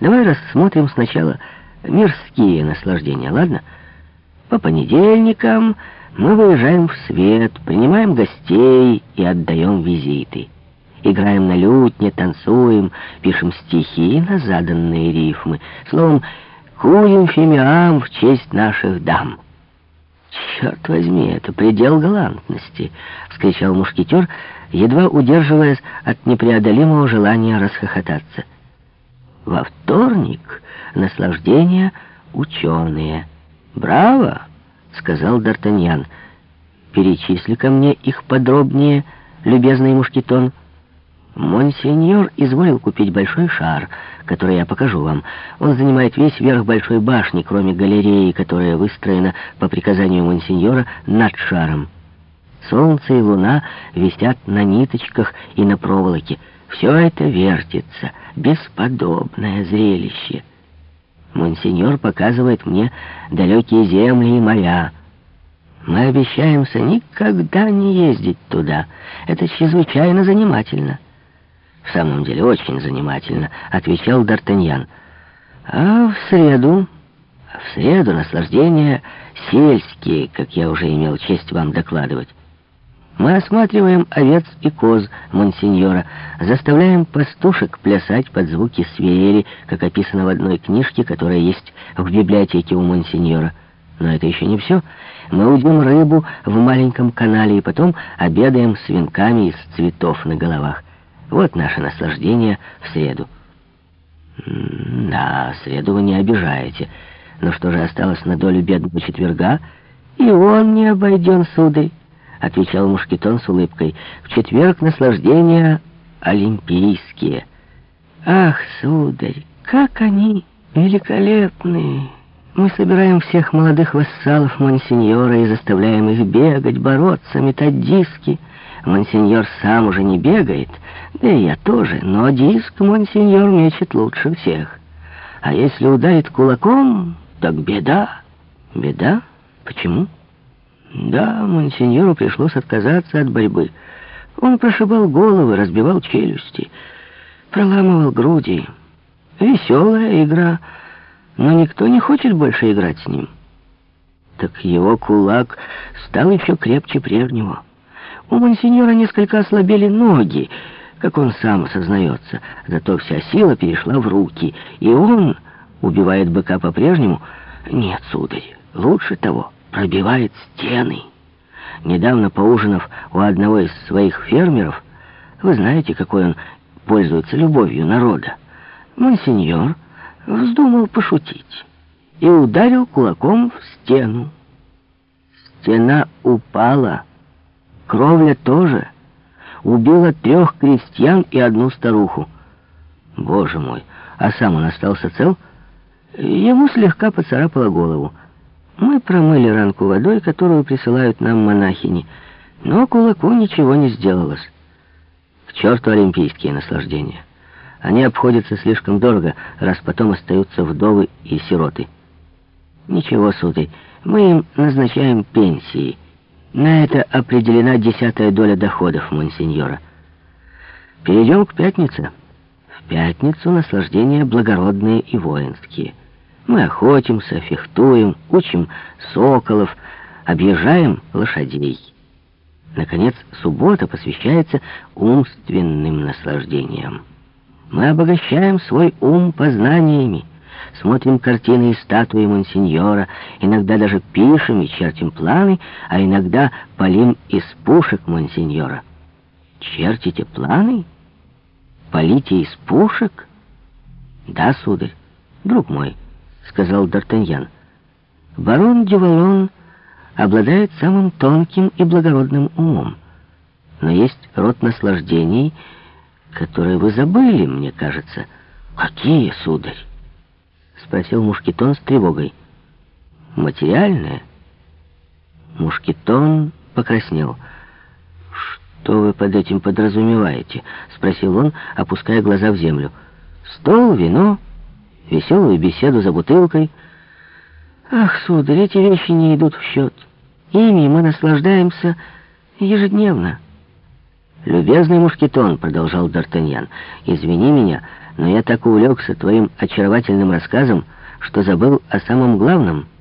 Давай рассмотрим сначала мирские наслаждения, ладно? По понедельникам мы выезжаем в свет, принимаем гостей и отдаем визиты. Играем на лютне, танцуем, пишем стихи на заданные рифмы. Словом, куем фимиам в честь наших дам. «Черт возьми, это предел галантности!» — вскричал мушкетер, едва удерживаясь от непреодолимого желания расхохотаться. «Во вторник наслаждение ученые». «Браво!» — сказал Д'Артаньян. «Перечисли ко мне их подробнее, любезный мушкетон». Монсеньор изволил купить большой шар, который я покажу вам. Он занимает весь верх большой башни, кроме галереи, которая выстроена по приказанию монсеньора над шаром. Солнце и луна висят на ниточках и на проволоке. Все это вертится. Бесподобное зрелище. Монсеньор показывает мне далекие земли и моря. Мы обещаемся никогда не ездить туда. Это чрезвычайно занимательно. «В самом деле, очень занимательно», — отвечал Д'Артаньян. «А в среду...» «В среду наслаждения сельские, как я уже имел честь вам докладывать. Мы осматриваем овец и коз монсеньора, заставляем пастушек плясать под звуки свирели, как описано в одной книжке, которая есть в библиотеке у монсеньора. Но это еще не все. Мы удим рыбу в маленьком канале и потом обедаем с из цветов на головах. Вот наше наслаждение в среду. Да, среду вы не обижаете. Но что же осталось на долю бедного четверга? И он не обойден, сударь, отвечал Мушкетон с улыбкой. В четверг наслаждения олимпийские. Ах, сударь, как они великолепны! Мы собираем всех молодых вассалов Монсеньора и заставляем их бегать, бороться, метать диски. Монсеньор сам уже не бегает, да и я тоже, но диск Монсеньор мечет лучше всех. А если ударит кулаком, так беда. Беда? Почему? Да, Монсеньору пришлось отказаться от борьбы. Он прошибал головы, разбивал челюсти, проламывал груди. Веселая игра, но никто не хочет больше играть с ним. Так его кулак стал еще крепче прежнего. У монсеньора несколько ослабели ноги, как он сам сознается, зато вся сила перешла в руки, и он убивает быка по-прежнему. Нет, сударь, лучше того, пробивает стены. Недавно поужинав у одного из своих фермеров, вы знаете, какой он пользуется любовью народа, монсеньор вздумал пошутить и ударил кулаком в стену. Стена упала, Кровля тоже убила трех крестьян и одну старуху. Боже мой, а сам он остался цел? Ему слегка поцарапало голову. Мы промыли ранку водой, которую присылают нам монахини, но кулаку ничего не сделалось. К черту олимпийские наслаждения. Они обходятся слишком дорого, раз потом остаются вдовы и сироты. Ничего, сударь, мы им назначаем пенсии — на это определена десятая доля доходов монсеньора. Перейдем к пятнице. В пятницу наслаждения благородные и воинские. Мы охотимся, фехтуем, учим соколов, объезжаем лошадей. Наконец, суббота посвящается умственным наслаждениям. Мы обогащаем свой ум познаниями, смотрим картины и статуи Монсеньора, иногда даже пишем и чертим планы, а иногда полим из пушек Монсеньора. Чертите планы? Полите из пушек? Да, сударь, друг мой, сказал Д'Артаньян. Барон Дювалон обладает самым тонким и благородным умом. Но есть род наслаждений, которые вы забыли, мне кажется. Какие, сударь? Спросил Мушкетон с тревогой. Материальное? Мушкетон покраснел. «Что вы под этим подразумеваете?» — спросил он, опуская глаза в землю. «Стол, вино, веселую беседу за бутылкой». «Ах, сударь, эти вещи не идут в счет. Ими мы наслаждаемся ежедневно». «Любезный мушкетон», — продолжал Д'Артаньян, — «извини меня, но я так увлекся твоим очаровательным рассказом, что забыл о самом главном —